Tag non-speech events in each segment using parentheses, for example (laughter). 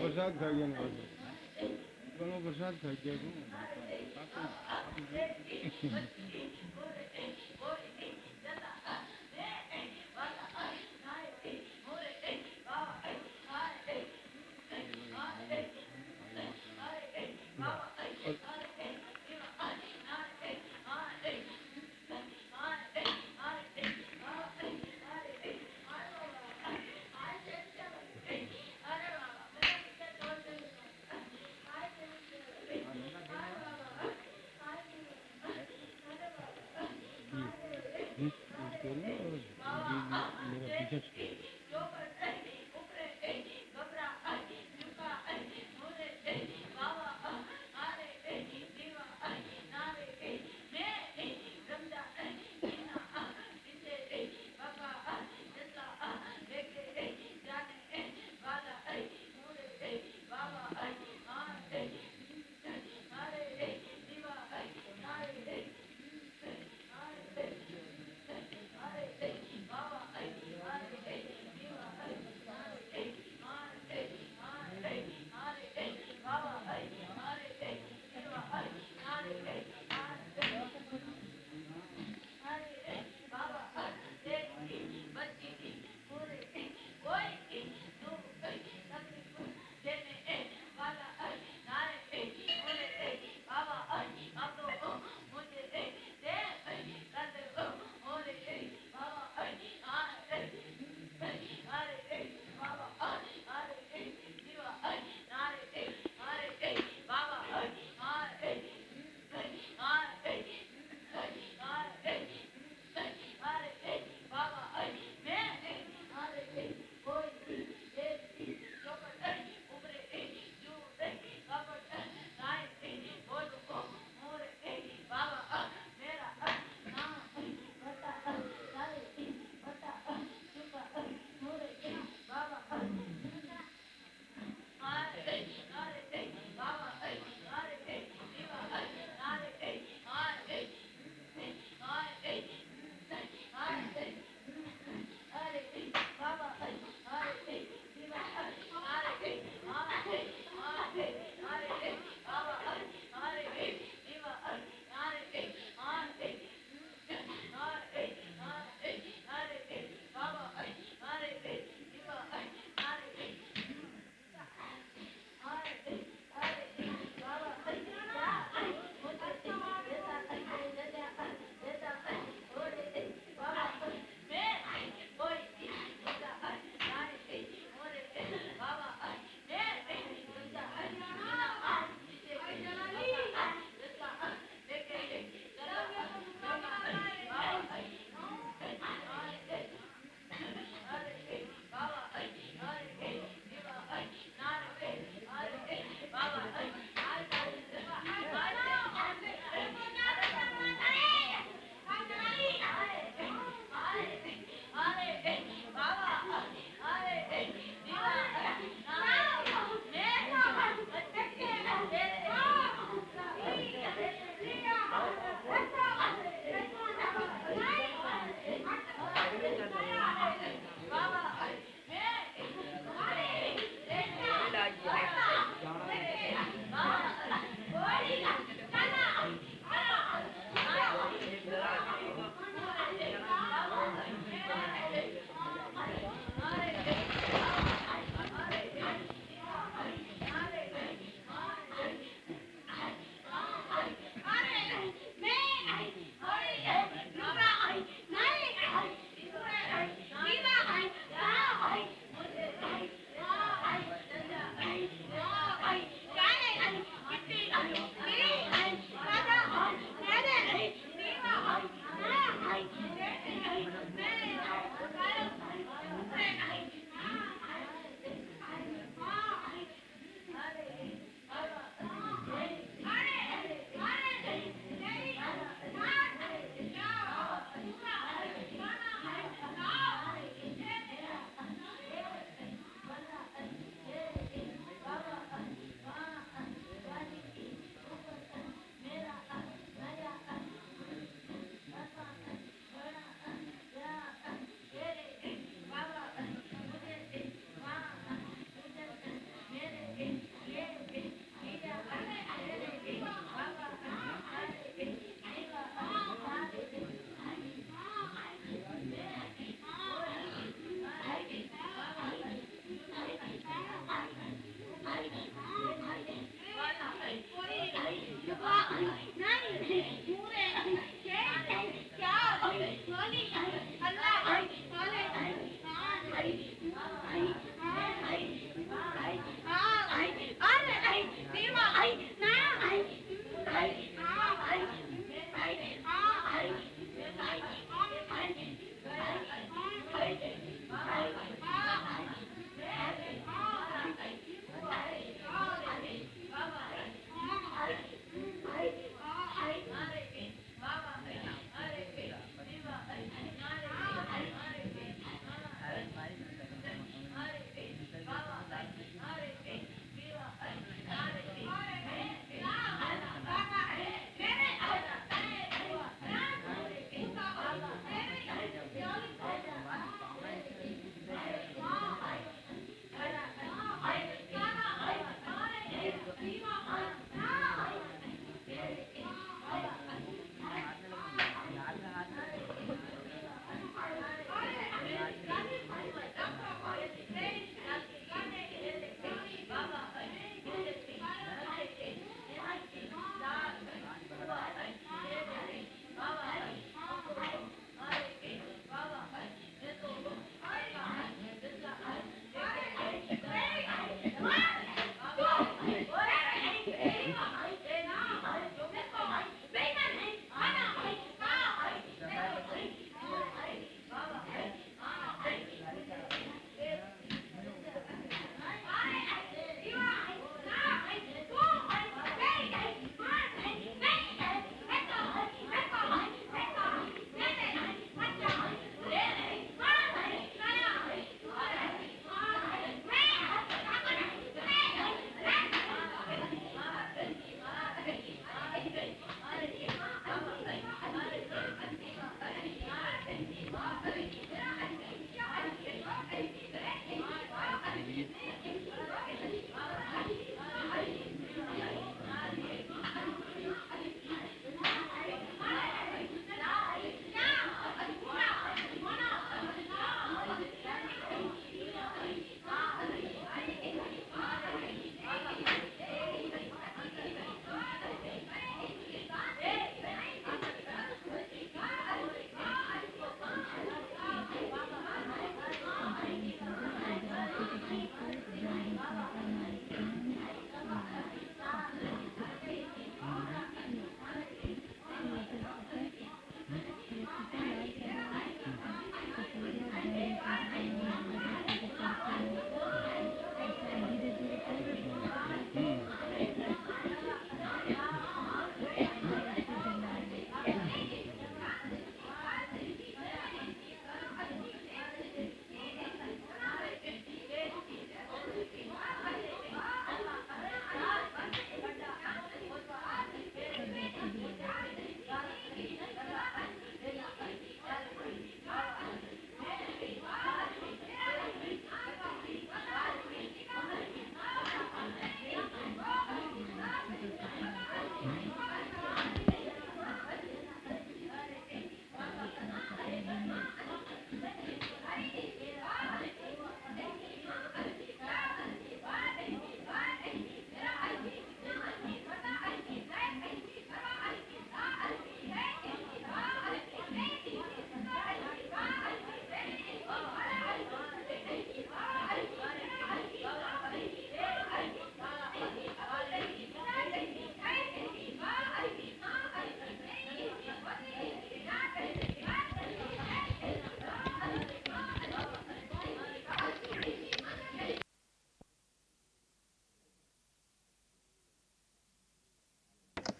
પ્રસાદ ખાઈ ગયા ને પાછો ઘણો પ્રસાદ ખાઈ ગયા इस इसको ना और ये ये मेरा पीछे छोड़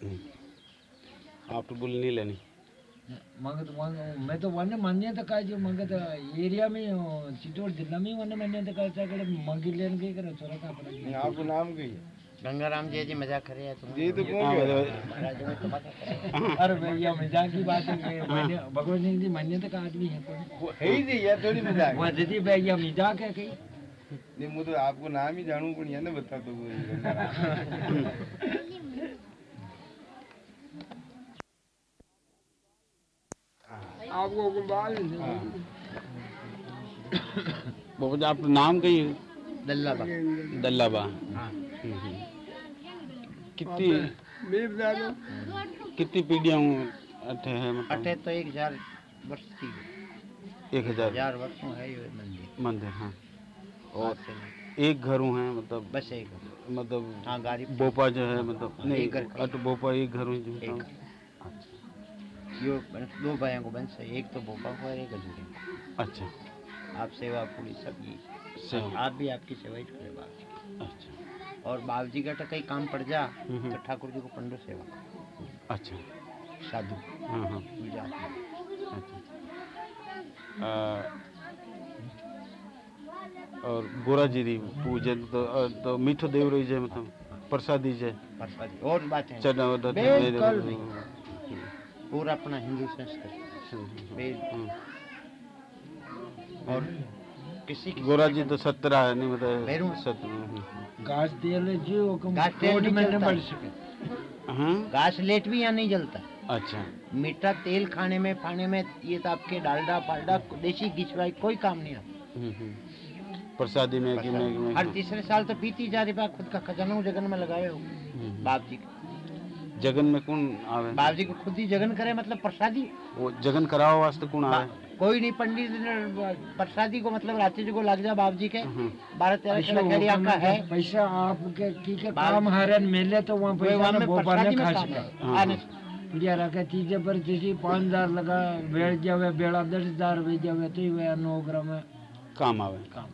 आप तो बोल नहीं लेनी। मग तो मैं तो वन मान्यता काय जो मग तो एरिया में चित्तौड़ जिला में वन मान्यता काय चाकडे मंगी लेन गई करे चोरा का पड़ा नहीं, आपको नाम कही गंगाराम जी जी मज़ाक कर रहे हैं तुम ये तो कौन हाँ, कह है? हैं। अरे भैया मज़ाक की बात है कि मान्य- भगवत सिंह जी मान्यता का आदमी है कोई। है ही नहीं यार थोड़ी मज़ाक वहाँ दीदी भैया मज़ाक है कहीं। नहीं मैं तो आपको नाम ही जानू पण याने बता तो वो ये (laughs) गंगाराम। आपको बाल बाबा जी आपका नाम कही दल्ला बा दल्लाबा। हाँ। हम्म, हम्म। कितनी कितनी पीढ़ियाँ अठे है मतलब। अठे तो एक हज़ार वर्ष की एक हज़ार। हज़ार वर्षों है ये मंदिर। मंदिर हाँ। और एक घरों है मतलब बस एक मतलब हाँ गाड़ी बोपा जो है मतलब नहीं एक घर का। बोपा एक घर। जो। यो दो भाइयों को वंश है। एक तो भोपा को और एक अजूरी को। अच्छा। आप सेवा पूरी सब ये सेवा। आप भी आपकी सेवा ही करे बाबू जी अच्छा। और बाबू जी का तो कहीं काम पड़ जा हम्म। तो ठाकुर जी को पंडो सेवा अच्छा। साधु। हाँ हाँ पूजा। अच्छा और गोरा जी री पूजे तो तो मीठो देव रही जाए मतलब प्रसादी जाए प्रसादी और बात। है। चना। पूरा अपना हिंदू संस्कृति। वेद और किसी की गोरा जी तो सत्रह है नहीं मतलब। सत्रह घास जो हुक्म घास तेल नहीं चलता बढ़ सके। हाँ? घास लेट भी यहाँ नहीं जलता? अच्छा। मीठा तेल खाने में खाने में ये तो आपके डालडा फालडा देसी घिचवाई कोई काम नहीं आता। हम्म, हम्म। प्रसादी में कि में, में हर तीसरे साल तो पीती जा रही खुद का खजाना वो जगन में लगाए हो। हम्म। बाप जी जगन में कौन आवे? बाप जी को खुद ही जगन करे मतलब प्रसादी? वो जगन कराओ वास्ते कौन आवे? कोई नहीं पंडित प्रसादी को मतलब रात्रि जी को लग जा बाप जी के। हम्म। बारह तेरह हुक्म आका है। पैसा आपके ठीक है काम हरन मिले तो वहाँ पैसा वहाँ न में प्रसादी में खा काम सके। है। हाँ। आने। बढ़िया रखे चीज़ें पर जैसी पाँच हज़ार लगा बेड़ जावे बेड़ा दस हज़ार वे जावे तो ही वे नौ ग्राम में काम आवे। काम।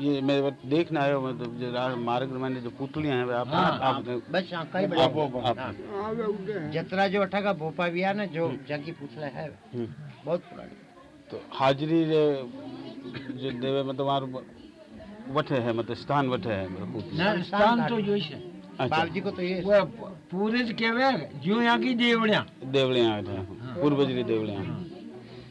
ये मैं बस देखना आयो मतलब जो रा- मार्ग मैंने जो पुतलियाँ हैं वे आप हाँ, आप बस आका ही आप- बड़ा आप- हाँ। जतरा जो अठा का भोपा भी है ना जो जाकी पूछला है हम्म। बहुत पुरानी। तो हाजिरी रे जो देवे मतलब वहाँ वठे है मतलब स्थान वठे है मतलब पुतली ना स्थान तो जो है। अच्छा। को तो ये वो पूरे केवे जो यहाँ की देवड़िया। देवड़ियाँ आए थे पूर्वजरी देवड़ियाँ।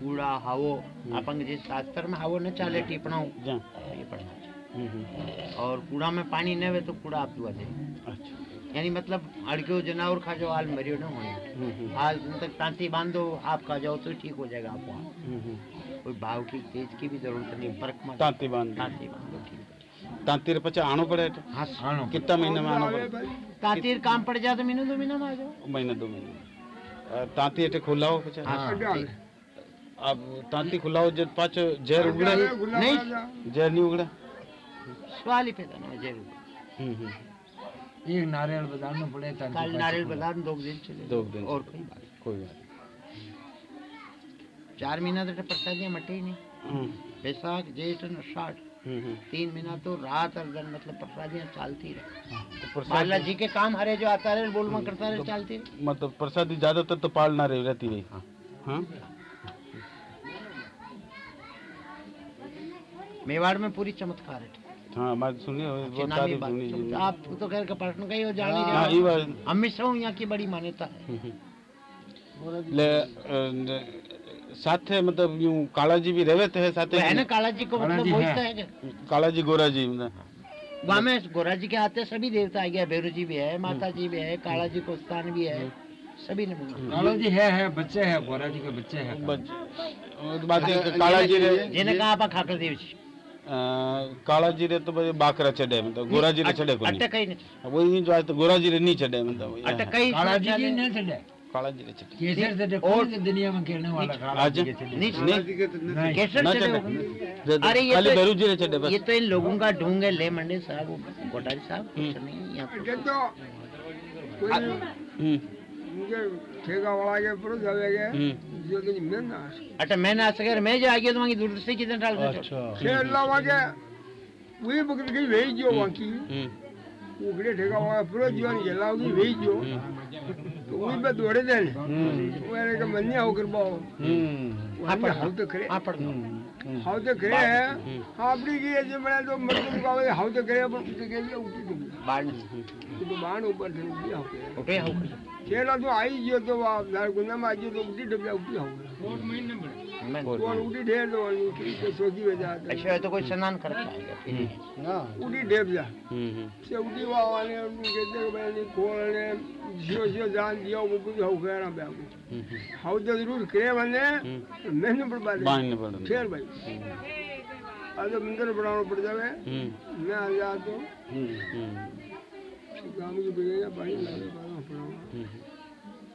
कूड़ा हावो अपन जे शास्त्र में हावो न चाले टिपणाओ जा ये पढ़ना चाहिए। और कूड़ा में पानी न वे तो कूड़ा आप दुआ दे अच्छा यानी मतलब अड़कियो जनावर खा जाओ हाल मरियो न होने हाल तक तांती बांधो आप खा जाओ तो ठीक हो जाएगा आपको हम्म, हम्म। कोई भाव की तेज की भी ज़रूरत नहीं फ़र्क मत तांती बाँध तांती बांधो ठीक है तांती रे पचा आनो पड़े है हाँ आनो कितना महीने में आनो पड़े तांतीर काम पड़ जाए तो महीने दो महीना में आ जाओ महीने दो महीने तांती एटे खुला हो पचा हाँ। अब तांती खुला हो जब पाछो जहर उगड़े। नहीं जहर नहीं उगड़े। सवाल ही पैदा ना ज़रूर हम्म, हम्म। एक नारियल बजाना पड़े ताकि काल पैसे नारियल बाज़ार में दो दिन चले। दो दिन और कोई बात कोई बात चार महीना तो प्रसादियाँ मटे ही नहीं। नहीं। हम्म, बैसाख जेठ और हम्म, हम्म। तीन महीना तो रात और दिन मतलब प्रसादियाँ चलती रहे। तो प्रसाद जी के काम हरे जो आता रहे बोलमा करता रहे चलती रहे। मतलब प्रसादी ज़्यादातर तो पालना रही रहती रही। हाँ? मेवाड़ में पूरी चमत्कार है। हाँ हमारी सुनिए वो तारीफ़ सुनी आप तो खैर का प्रश्न का ही हो जान ही हाँ हो हमेशा हूँ। यहाँ की बड़ी मान्यता है। ले अ, न- साथे मतलब यूँ काला जी भी रहते हैं साथे है ना काला जी को मतलब बोलता है। है काला जी गोरा जी मतलब। वहाँ में गोरा जी के आते सभी देवता आ गया भैरू जी भी है माता जी भी है काला जी को स्थान भी है सभी ने बोला। कालो जी है है बच्चे है गोरा जी के बच्चे है। बच- वो तो बात काला जी जिन्हें कहा आप खाकर देव जी। काला जीरे तो भाई बाकरा चढ़े मतलब गोरा जीरे चढ़े कोई अटक ही नहीं वही जो आज तो गोरा जीरे नहीं चढ़े मतलब अटकई काला जीरे नहीं चढ़े काला जीरे चढ़े केसर चढ़े और दुनिया में खेलने वाला आज नहीं केसर चढ़े अरे ये खाली बेरू जीरे चढ़े बस ये तो इन लोगों का ढोंग है ले मंडे साहब कोटारी साहब कुछ नहीं यहाँ मुझे ठेका वाला के पर जाएगा जोगी मैं ना अटा मैं ना सके मैं जे आगे तो मांगी दूर से कितने डाल दे अच्छा। से अल्लाह वाके वे बकरी की वे जो हम्म। वाकी। हम्म। उगड़े ठेका वाला पूरा जीवन जला होगी वे जो। हम्म। तो वही पे दौड़े देने मेरे का मन नहीं आओ कर पाओ। आप हाउ तो करे आप पढ़ो हाउ तो करे आपड़ी की जो मैं तो मतलब का हाउ तो करे अपन उठ के उठ के बाण तो बाण ऊपर से उठे हाउ છેલ્લા તો આવી ગયો તો દાર ગુનામાં આવી ગયો તો ઉઠી ડબ્યા ઉઠી આવું मैं કોણ ઉઠી ઢેર તો સોજી વેજા હતા अच्छा है तो कोई स्नान करके आएगा फिर ઉડી ઢેર જા हम्म से उडी वावाने उनको कहते हैं भाई नहीं खोल ने जियो जियो जान दिया वो कुछ हो गया ना बाबू हाउ तो जरूर करे मैंने मैंने बर्बाद बाण ने पड़ फिर भाई आज मंदिर बनाना पड़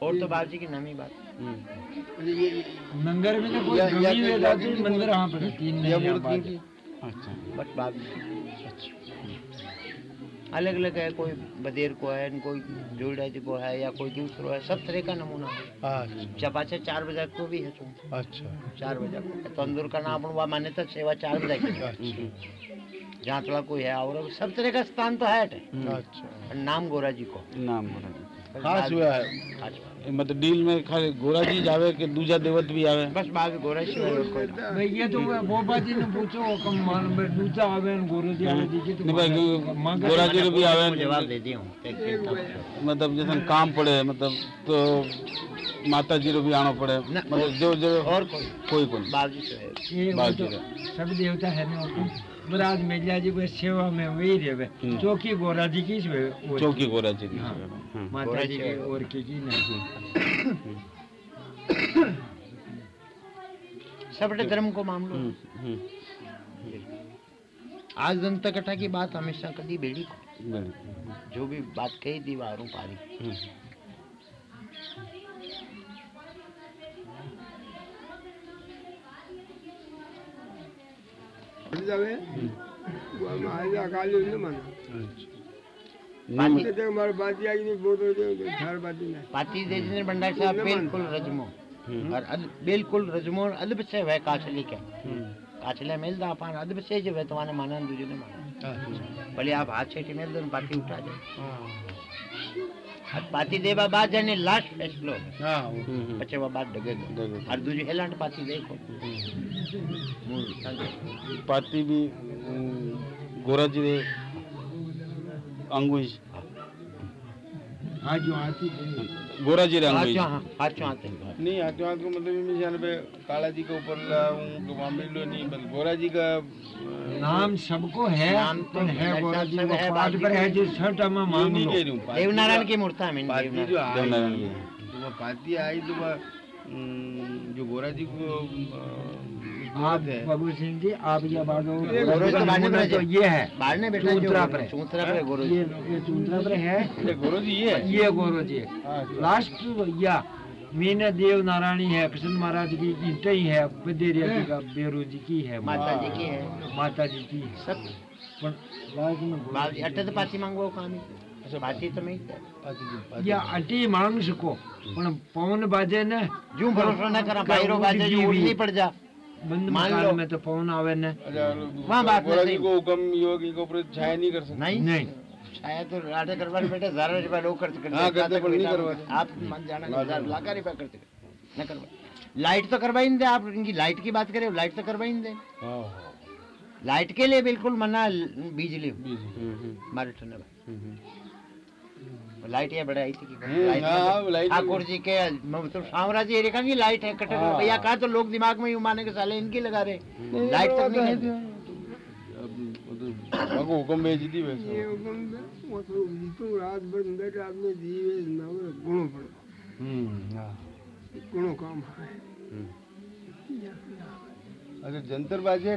और तो बाबू जी की नमी बात। मंदिर में तो कोई गमी में जाती मंदिर वहाँ पर तीन नहीं यहाँ पाँच। अच्छा। बट बाबू अलग अलग है कोई बदेर को है कोई जोड़ा जी को है या कोई दूसरो है सब तरह का नमूना है। चपाचे चार बजे को भी है तो। अच्छा। चार बजे को। तंदूर का नाम मान्यता सेवा चार बजे की। जहाँ थोड़ा कोई है और सब तरह का स्थान तो है अच्छा। नाम गोरा जी को। नाम गोरा जी खास हुआ है। खास हुआ। मतलब डील में खाली गोरा जी जावे कि दूजा देवत भी आवे? बस बाबू गोरा जी और कोई नहीं। भाई ये तो वो बात ही ने पूछो कम मान में दूसरा आवे न गुरु जी आवे जी तो नहीं भाई गोरा जी रे भी आवे जवाब दे दिया। मतलब जैसे काम पड़े मतलब तो माता जी रो भी आना पड़े। मतलब जो जो और कोई कोई कोई बाबू जी से। ये वो तो जी सब देवता है ना बराज मेलिया जी को सेवा में वही रहे हम्म। चौकी गोरा जी की चौकी गोरा जी की हाँ। हाँ। माता जी जी की और की की नहीं। सबटे धर्म को मामलो हम्म, हम्म, आज दंत कथा की बात हमेशा कदी बेड़ी को। जो भी बात कही दीवारों पारी। हम्म, जावे वो हम आ जा काली ने माना हैं, हो। पाती देशेंद्र भंडार साहब बिल्कुल रजमो। और बिल्कुल रजमो अदब से वह काचली के। हम्म, काचले मेल दा पान अदब से जो वह तुम्हारे माना दूजे ने माना भले आप हाथ छेटी मेल दो पाती उठा दे। पाती देवा बाद जाने लास्ट फैसलो हाँ, हम्म, पचे वो बात डगे और दूजे हेलांट पाती देखो। मूल पाती भी हम्म, गोरा जी अंगुश हाँ जो आती है गोरा जी रे हाथ हाँ आते हैं नहीं हाथों हाथ को मतलब जाने पे काला जी के ऊपर लाऊं कि वहाँ मिलो नहीं बस गोरा जी का नाम सबको है नाम तो है गोरा जी है, पाठ पर है जो छठ में ये मांग। नहीं लो कह रही देवनारायण की मूर्ता है मैंने देवनारायण जो देवनारायण की। तो वो पाती आई तो वह जो गोरा जी को आप है। बाबू सिंह जी आप ये बात हो तो ये है। चूंतरा पर है। चूंतरा है गुरु ये ये चूंतरा पर है। ये गोरो जी ये है। जी। हाँ, लास्ट या मीना देव नारायणी है प्रसन्न महाराज की ईटे ही है बदेरिया जी का बेरू जी की है। माता जी की है। माता जी की है। सब। अट्टे तो पाती मांगो काम ही। पाती तो नहीं। की। या अटी मांग सको पण पवन बाजे ने जू भरोसा न करा बाहरों बाजे जो उड़नी बंद मान लो। में तो पवन आवे ने। वहाँ बात नहीं। को हुक्म योगी के ऊपर छाया नहीं कर सकते। नहीं? नहीं। शायद तो लाटे रुपया लोग खर्च करते हाँ, करते पर नहीं करवाते। आप मन जाना हज़ार लाख रुपया करते न करवा। लाइट तो करवाई दे आप इनकी लाइट की बात करें लाइट तो करवाई दे। हाँ लाइट के लिए बिल्कुल मना बिजली हम्म, हम्म, हमारे ठंडा हम्म, लाइट ये बड़ा आई थी कि हम्म, लाइट हाँ, लाइट- ठाकुर जी के मतलब साम्राज्य एरिया की लाइट है कटक हाँ। भैया कहा तो लोग दिमाग में यूँ माने के साले इनकी लगा रहे। लाइट तक नहीं है। अब वो तो हुक्म भेज दी वैसे। ये हुक्म दे, वो तो जीतो रात भर अंदर रात में जीवे नवे गुणों पर। हम्म, हाँ। गुणों काम है। हम्म। अच्छा जंतर बाजे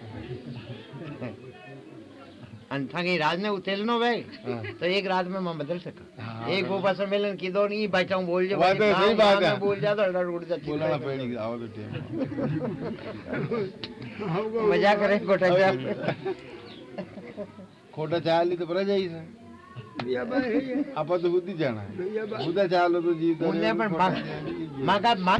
अंठांगी राज ने उतेल नो भाई। तो एक रात में मैं बदल सका। एक वो बस मिलन की दो नहीं बैठा हूँ बोल जो बात है, सही बात है। बोल जा तो अड़ड़ उड़ जाती बोलाना पड़ेगी आओ तो टेम। मज़ा करे कोटा जा खोटा चाल ली तो पर जाई से। है। आपा तो खुद ही। जाना है खुदा चालो तो जीता मुन्ने पर माँ माँ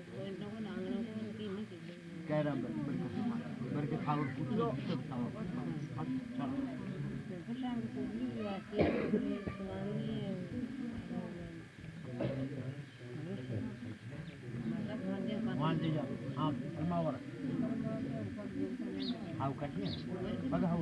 वर्षा कह रहा हूँ बर के खाओ सब खाओ चलो वहाँ दे जाओ हाँ फरमावर हाउ कटिए बग हाउ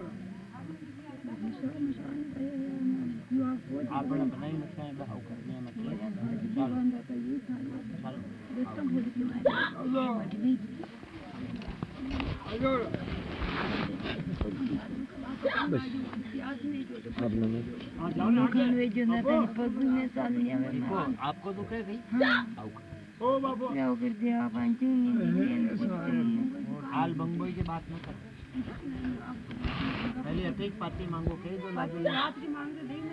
આપણે બનાવી નથી એટલે આવું કરીને એમ એટલે ચાલો ચાલો હલો હલો देखो आपको तो कह गई आऊ ઓ બાપુ हाल बंगबोई की बात न कर पहले अतिक पाती मांगो कह दो लागे देखो मुझ में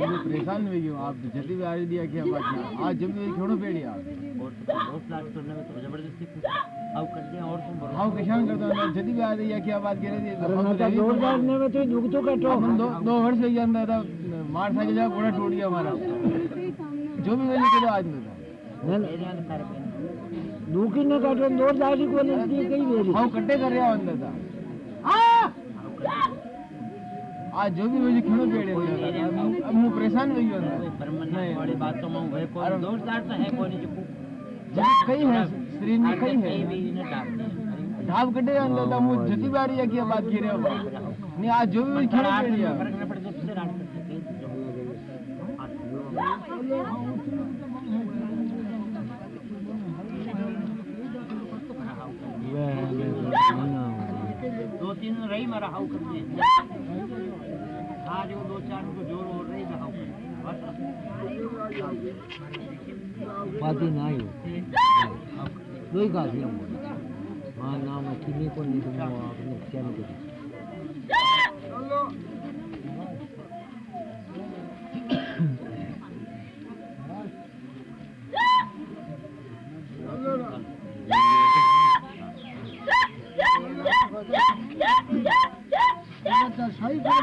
जो परेशान हुई हो आप जल्दी भी आ रही दिया कि हम आज जब भी छोड़ो पेड़ी आप हाउ किसान करता हूँ जल्दी भी आ रही है क्या बात कह रही थी दो डालने में तो दुख तो कटो हम दो दो वर्ष से अंदर था मार साइकिल जाओ घोड़ा टूट गया हमारा जो भी वजह किलो आज मिलता दूकी ने कटो दो दादी को कहीं आओ कट्टे कर रहा अंदर था आज जो भी मुझे खेलो पेड़ी था अब अब मैं परेशान हूँ। अंदर परमानेंट वाली बात तो मैं वह कोई अरे- दो चार तो है कोई जो जब कई है। शरीर में कई कहीं है ढाब कटे अंदर था मुझे जल्दी भी आ रही है क्या बात कह रहे हो नहीं आज जो भी मुझे खेलो पेड़ी दिन रही मैं रहा आज वो दो चार को ज़ोर और रही रहा पाती ना ही दो। ही का माँ नाम अखिले को नहीं दूँगा, आपने क्या नहीं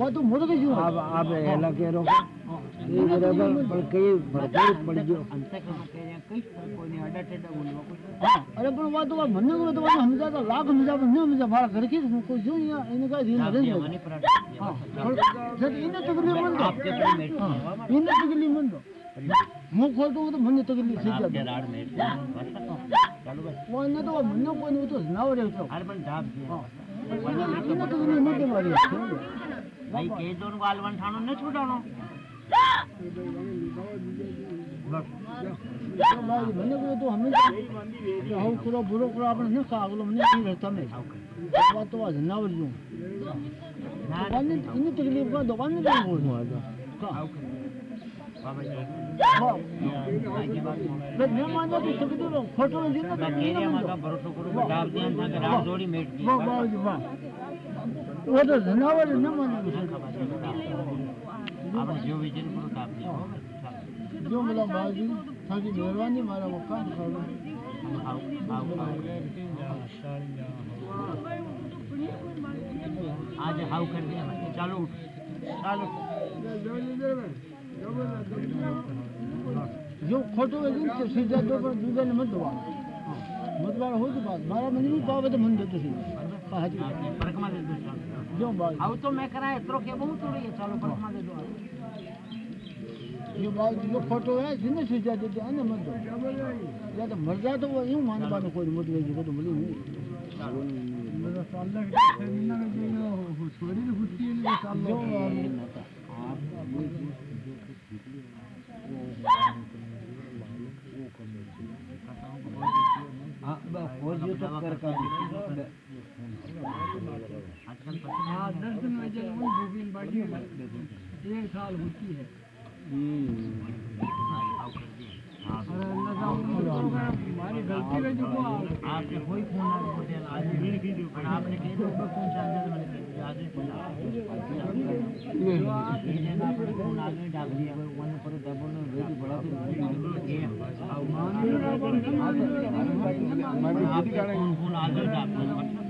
तो मुड़ गई आप आप एला कह रहे ये बराबर पर कई भरपूर पड़ गयो अंत कम कह रहे हैं कई कोई नहीं टेढ़ा बोलवा कुछ अरे पर वो तो वो मन्ने को तो वो समझा तो लाख पर नहीं समझा बाहर घर की कोई जो नहीं इनका रील नहीं है मनी पराठा हाँ जब इन्हें मन दो आपके पर मेट हाँ इन्हें तकलीफ़ मन दो। मुँह खोल दो तो मन्ने तकलीफ़ से आपके राड मेट चलो बस वो इन्हें तो वो मन्ने को नहीं तो ना हो रहे तो हर बन ढाब दिया हाँ इन्हें तकलीफ़ नहीं दे मारी भाई के दोन गालवन ठाणो न तो भाई मन्ने को तो हमेशा हाउ करो बुरो करो आपने नहीं कहा अगलो मन्ने नहीं रहता मैं बात तो आज ना बोल दूँ दुकान ने इन्हें तकलीफ़ का दुकान ने नहीं बोल दूँ का। बाबा जी वो तो जनावर न माने जो विजन करो तो आप जो मिला मतलब बाजी थारी मेहरबानी मारा मकान करो आज हाउ कर दिया चलो उठ। चलो। जो खोटो वेगन तो सीधा तो पर दूधा ने मत दवा हाँ, मत बार हो तो बात। मारा मन भी पावे तो, तो मन दे तो सीधा। जो बात आउ तो मैं कराए इतरो के बहुत थोड़ी है चलो फ़र्क में दे दो जो बात जो फ़ोटो है जिन्हें सीधा देते हैं ना मत दो या तो मर जा तो वो यूँ मान बानो कोई मत ले जो तो मिली नहीं चाललं सेमिनार शरीर फुटती चाललं हाँ दस दिन में जब वही बुकिंग बाकी एक साल होती है अरे अल्लाह का हमारी गलती रही जो को आपने कोई फ़ोन ना बोलते हैं आज और आपने कह दो ऊपर फ़ोन चार्ज है मैंने कह दिया आगे फ़ोन ये फ़ोन आगे डाल दिया वन पर डबल ने वेट बड़ा तो ये फ़ोन फ़ोन आगे डाल मत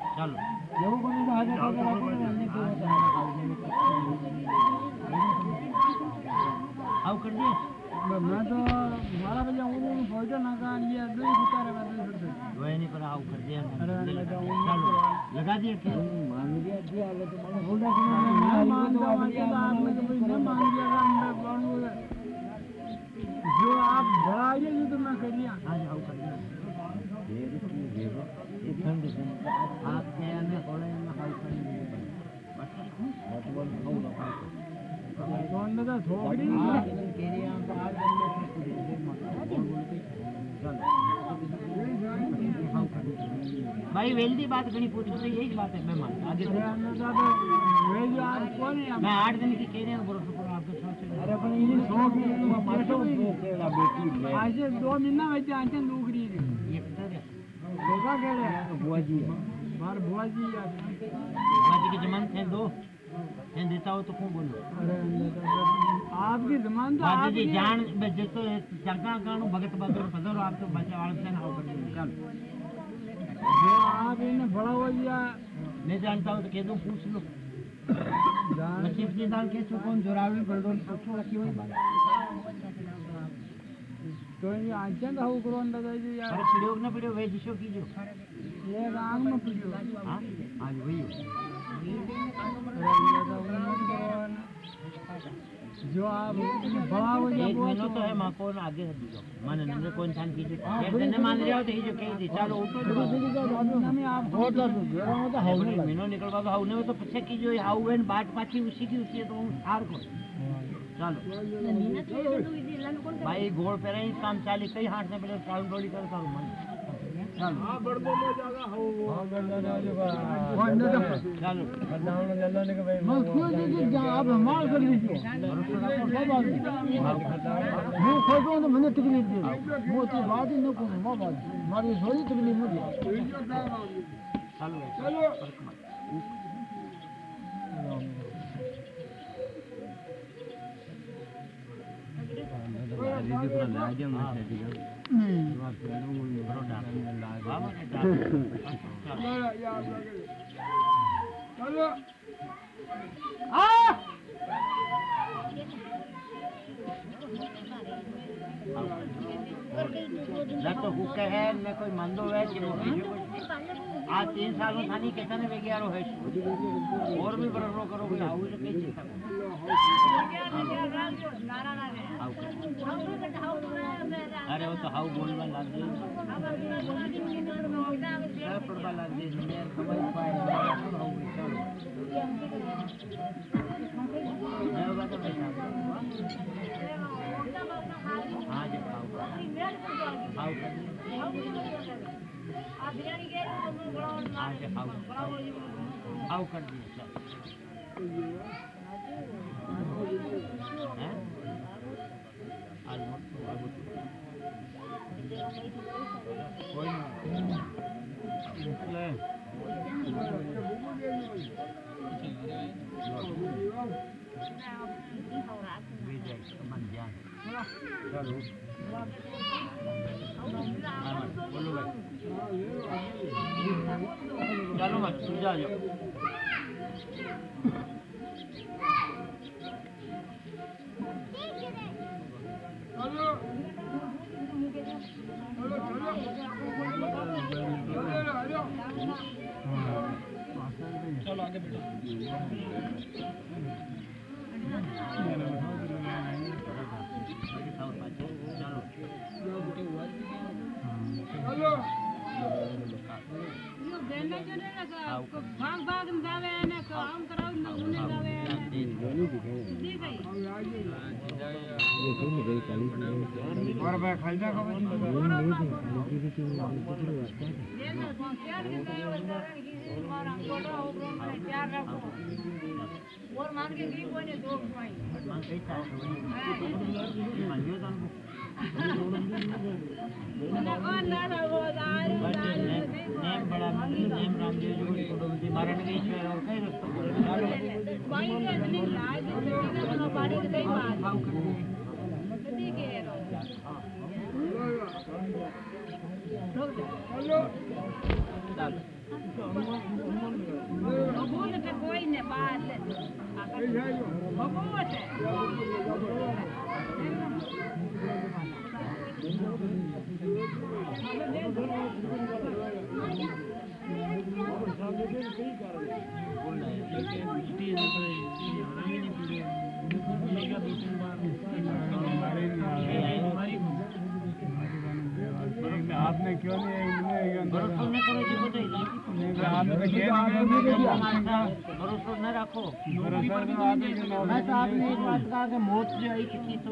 आल्फा को ने चले चलो એવું કોને તો હાજર પકડ આપણે અમને કેવો તો आओ कर दिए मैं तो मारा बजा वो फोटो ना का ये दो ही उतारे मैं तो छोड़ वही नहीं पर आओ कर दिया अरे लगा चलो लगा दिए क्या માંગી હતી હાલે તો મને બોલા કે मैं मानता हूँ कि आपने तो भाई न मान लिया अगर मैं बनूँ जो आप डराइए जो तो मैं कर लिया आज आओ कर दिया people who come to him That's what the whole भाई वेल्दी बात घनी पूरी तो यही बात है मैं मानता आगे मैं आठ दिन की कह रहे हैं अरे पण इनी सो की माटो आज दो महीना वैसे आंचन लूगड़ी सेवा कह रहे हैं हाँ, बुआ जी बार बुआ जी बुआ जी की जमानत है दो। हैं देता हो तो क्यों बोलो? अरे आपकी जमानत तो आप जी जान जैसे सरकार कानो भगत बदर बदर आप तो बच्चे वाले से ना हो कर चलो। जो आप इन्हें बड़ा हो गया नहीं जानता हो तो कह दो पूछ लो। जान। नसीब जी दान के चुकोन जोरावे बलडोन पूछो रखी हुई। बात तो ये आँखें का हो करो अंदर जी यार। अरे पीड़ो ना पीड़ो वे दिशो कीजो ये आँख में पिटियो हाँ? आज हो। ये तो करो ना। जो आप बड़ा हो गया एक महीनो तो है माँ को ना आगे से दीजो माने नंदे कौन इंसान कीजिए एक दिन मान लिया हो। तो ही जो कह दी चलो ऊपर में आप बहुत महीनो निकलवा तो हाउने में तो पीछे की जो ચાલો ભાઈ ગોળ પહેરાઈ કામ ચાલી કઈ હાથ ને પેલો ચાલુ ડોળી કરે તારું મન મને તકલીફ દે હું તે વાત ન કહું મારી સોરી તકલીફ નથી ચાલો ચાલો न तो हुक्के है न कोई मंदो है कि आज तीन साल में थानी कैसा ने वेग्यारो है और भी बररो करो कोई कई चिंता अरे वो तो हाउ सर पड़वा लग पाए हाउ चलो नहीं कर दिया Jayo. चलो आगे बेटा ભાગ ભાગ ગાવે અને કામ કરાવ નમૂને ગાવે और भाई खाइदा और मान के गरीब होने दो भाई और ना ना वो दारू नेम बड़ा नेम रामदेव जी को फ़ोटो दी मारन गई छे और कई रस्तो डालो कोई ने अपने लाज ने बना पानी के कई बात भाव कर दी के हेलो डाल बबूल के कोई ने बात ले बबूल आपने क्यों नहीं भरोसा न रखो। भरोसा तो आपने एक बात कहा कि मौत जो आई किसी तो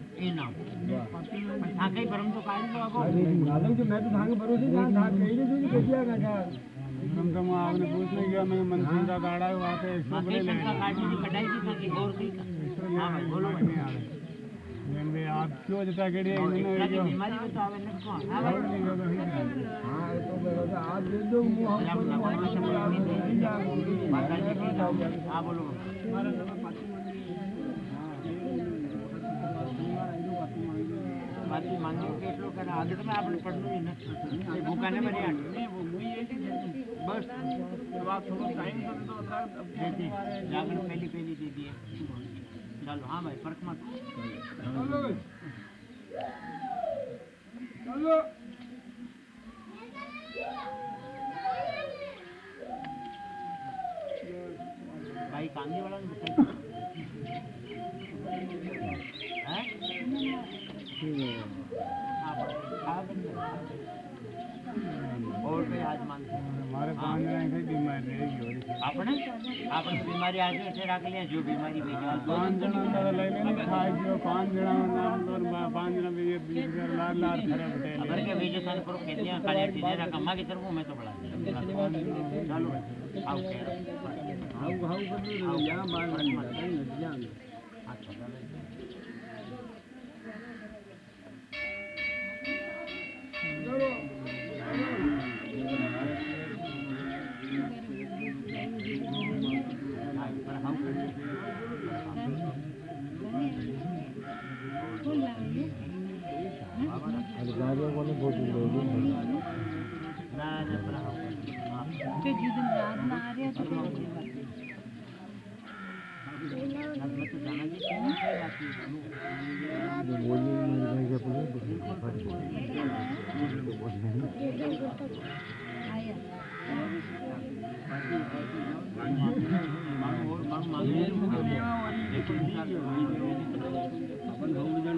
तो तो नहीं कैसे हम तो आपने पूछ नहीं किया मैं मनसिंह का गाड़ा हुआ थे शंका काटने की कटाई की था कि गौर की हाँ भाई बोलो भाई लेकिन आप क्यों जता के लिए इन्होंने जो बीमारी में तो आवे न कौन हाँ भाई हाँ ये तो मैं आप दे दो वो हम माता जी की नाम हाँ बोलो అది మందు కేసులో కానీ అందుకనే అప్పుడు పన్ను వినొచ్చు బుకానే మరి అంటే बस, जब आप थोड़ा टाइम देते जाकर पहली पहली दे दिए। चलो हाँ भाई, फ़र्क मत। चलो। भाई कांदी वाला है? और કોઈ હાથમાં મારે પાંચ જણા બીમારી રહી ગયો આપણે આપણે બીમારી આજે એટલે રાખી લે જો બીમારી ભઈ જાય પાંચ જણા લઈ લઈને ખાઈ ગયો પાંચ જણા નામ તો પાંચ જણા ભઈ બીમાર લાર લાર ખરાબ થઈ અમર કે બીજો સાલ પર કે ત્યાં કાલે ટીજેરા કમા કે તરફ મેં તો બડા ચાલો આવ કે આવ આવ બધું યા માર મત નજ્યા આ मांगो और मांग मांगो लेकिन अपन दो जन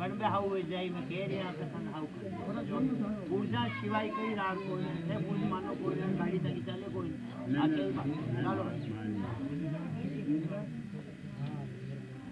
પણ હાવ જાય મેં ઘેર આપણે હાવ કરી પૂજા સિવાય કઈ રાગ કોઈ ને પૂજ માનો કોઈ ગાડી તકી ચાલે કોઈ ચાલો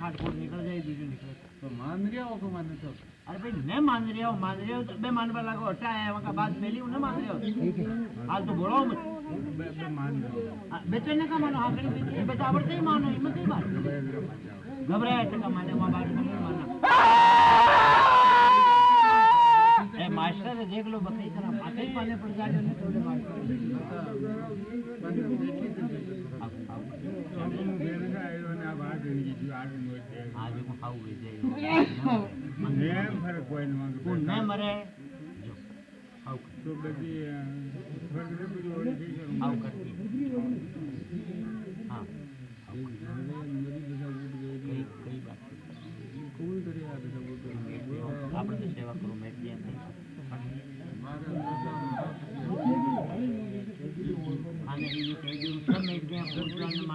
खाटकोट निकल जाए बीजू निकले तो मान रहे हो को मान तो अरे भाई मैं मान रहे हो मान रहे हो तो बे मान पर लागो हटा है वहाँ का बात पहली उन्हें मान रहे हो हाल तो बोलो मत मान लो बेटे ने का मानो हाँ कहीं बेटे बेटा आवड़ते ही मानो हिम्मत ही बात घबराहट का माने वहाँ बात नहीं माना ए मास्टर देख આજે હું ખાવું હોય જાય એમ ફરક કોઈ કોણ ના મરે તો બધી આવું કરતી હા કઈ વાત કોણ કરી આ બધા આપણે સેવા કરો મેં ત્યાં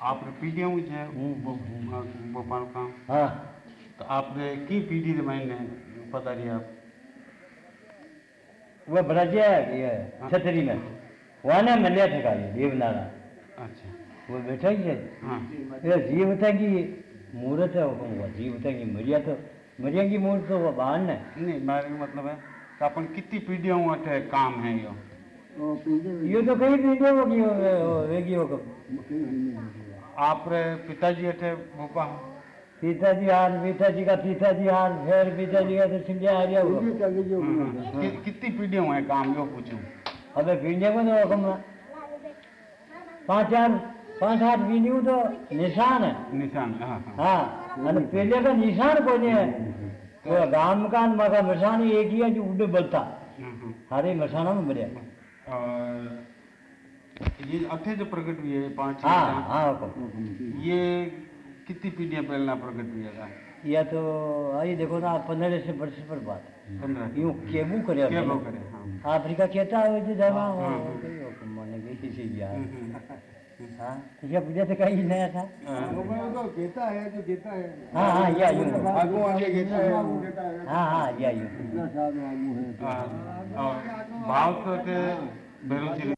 आपने पीढ़ियों में है भोपाल का। હા तो आपने की पीढ़ी से मैंने पता नहीं आप। वो ब्रजे ये छतरी में? वहाँ ने मिले ठेका ये देवनारा। अच्छा। वो बैठा ही है। हाँ। ये जीवता की मूर्त है वो कहूँगा जीवता की मरिया तो मरिया की मूर्त तो वो बाहर ने नहीं मारे का मतलब है कि अपन कितनी पीढ़ियों अठे काम है यो। ये तो कई पीढ़ियों को की वेगी हो कब आप रे पिताजी अठे भोपा पिताजी हार पिताजी का पिताजी हार फिर पिताजी का तो सिंधिया हारिया हुआ कि, कितनी पीढ़ियों है काम यो पूछूं હવે પીંડે को तो हुक्म पांच चार पांच आठ पीढ़ियों तो निशान है निशान हाँ हाँ हाँ અને પેલે का निशान कोने है वो गाम का न मगा मशान एक ही है जो उड़े बलता हम्म, हम्म। हरे मशाना में बढ़िया और ये अठे जो प्रकट हुए है पाँच हाँ सात, हाँ ये कितनी पीढ़ियाँ पहला प्रकट हुआ था या तो आई देखो ना पंद्रह से वर्ष पर बात। पंद्रह। यूँ केबू करे लोग करे हाँ। अफ्रीका कहता है जो जमा हाँ। मैंने गई थी यार। हम्म, हम्म। हाँ तो पूजा तो कहीं नया था? तो कहता है जो कहता है। हाँ हाँ या यूँ आगू आगे कहता है वो है। हाँ हाँ या यूँ हाँ, और भाव तो भैरव जी